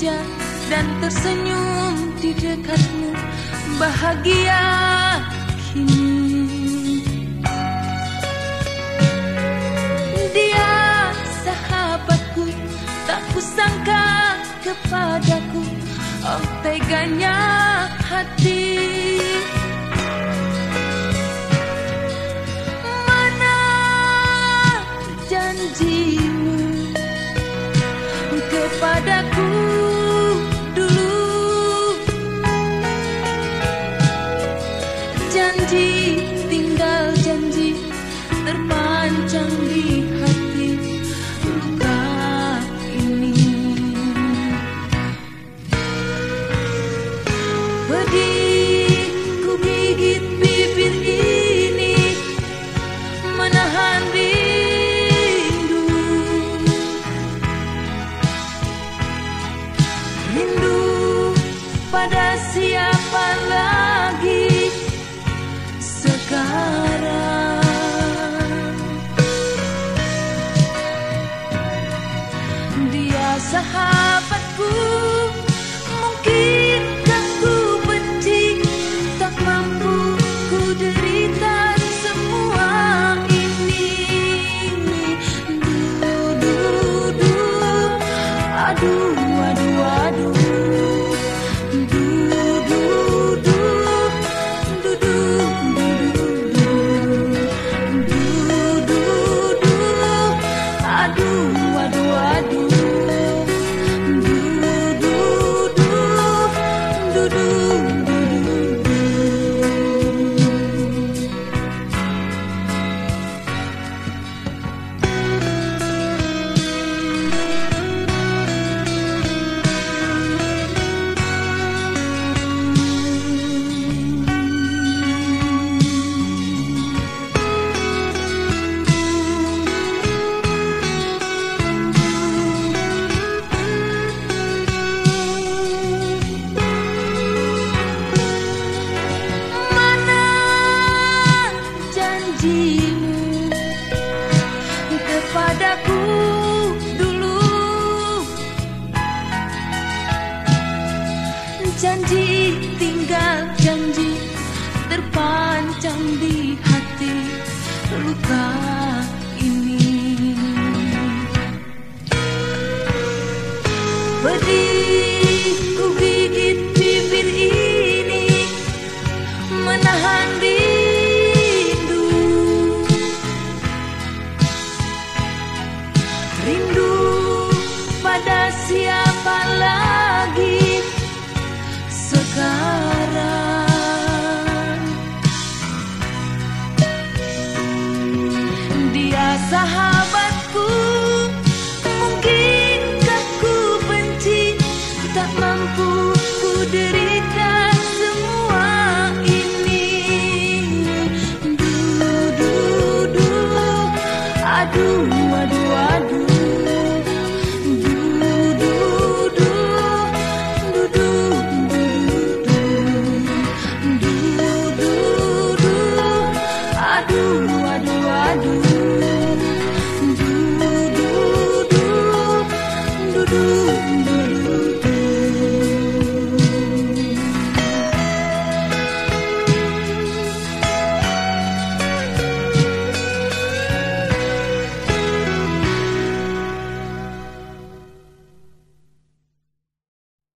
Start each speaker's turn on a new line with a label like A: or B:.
A: manja dan tersenyum di dekatmu bahagia kini. Dia sahabatku tak kusangka kepadaku Oh teganya hati terpanjang di hati luka ini sahabatku Mungkinkah ku benci? Tak mampu ku derita semua ini. Du, du, du Aduh, aduh, Janji tinggal janji terpanjang di hati luka ini. Pedih ku gigit bibir ini menahan rindu. Rindu pada siapa Aduh, aduh,